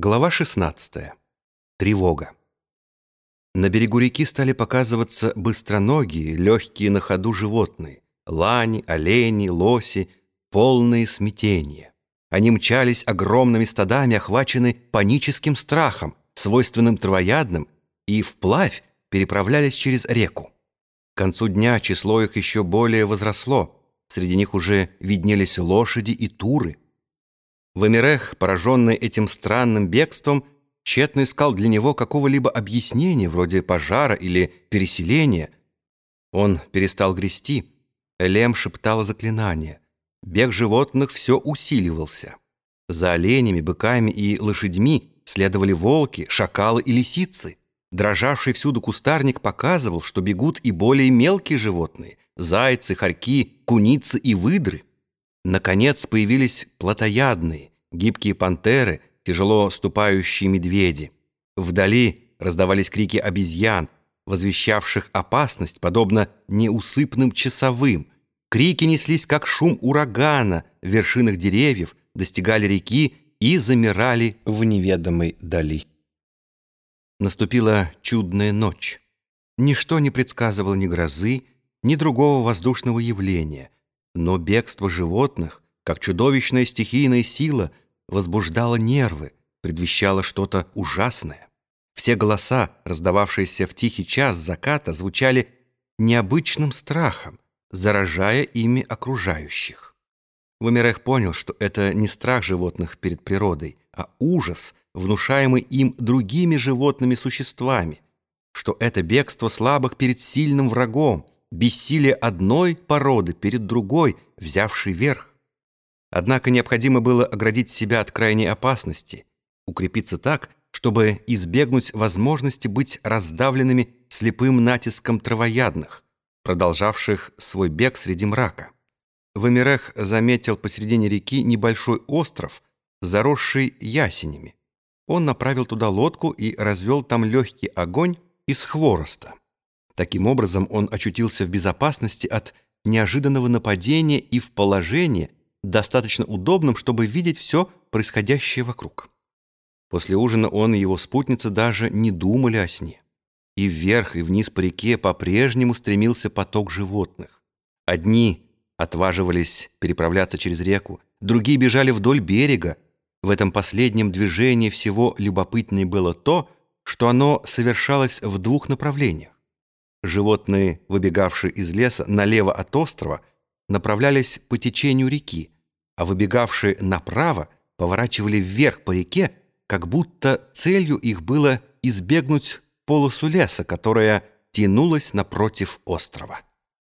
Глава 16. Тревога. На берегу реки стали показываться быстроногие, легкие на ходу животные. Лани, олени, лоси, полные смятения. Они мчались огромными стадами, охвачены паническим страхом, свойственным травоядным, и вплавь переправлялись через реку. К концу дня число их еще более возросло. Среди них уже виднелись лошади и туры – Вамирех, пораженный этим странным бегством, тщетно искал для него какого-либо объяснения, вроде пожара или переселения. Он перестал грести. Элем шептала заклинание. Бег животных все усиливался. За оленями, быками и лошадьми следовали волки, шакалы и лисицы. Дрожавший всюду кустарник показывал, что бегут и более мелкие животные – зайцы, хорьки, куницы и выдры. Наконец появились плотоядные, гибкие пантеры, тяжело ступающие медведи. Вдали раздавались крики обезьян, возвещавших опасность, подобно неусыпным часовым. Крики неслись, как шум урагана в вершинах деревьев, достигали реки и замирали в неведомой дали. Наступила чудная ночь. Ничто не предсказывало ни грозы, ни другого воздушного явления — но бегство животных, как чудовищная стихийная сила, возбуждало нервы, предвещало что-то ужасное. Все голоса, раздававшиеся в тихий час заката, звучали необычным страхом, заражая ими окружающих. Вамирех понял, что это не страх животных перед природой, а ужас, внушаемый им другими животными существами, что это бегство слабых перед сильным врагом, бессилие одной породы перед другой, взявшей верх. Однако необходимо было оградить себя от крайней опасности, укрепиться так, чтобы избегнуть возможности быть раздавленными слепым натиском травоядных, продолжавших свой бег среди мрака. Вамирех заметил посередине реки небольшой остров, заросший ясенями. Он направил туда лодку и развел там легкий огонь из хвороста. Таким образом, он очутился в безопасности от неожиданного нападения и в положении, достаточно удобном, чтобы видеть все происходящее вокруг. После ужина он и его спутница даже не думали о сне. И вверх, и вниз по реке по-прежнему стремился поток животных. Одни отваживались переправляться через реку, другие бежали вдоль берега. В этом последнем движении всего любопытнее было то, что оно совершалось в двух направлениях. Животные, выбегавшие из леса налево от острова, направлялись по течению реки, а выбегавшие направо поворачивали вверх по реке, как будто целью их было избегнуть полосу леса, которая тянулась напротив острова.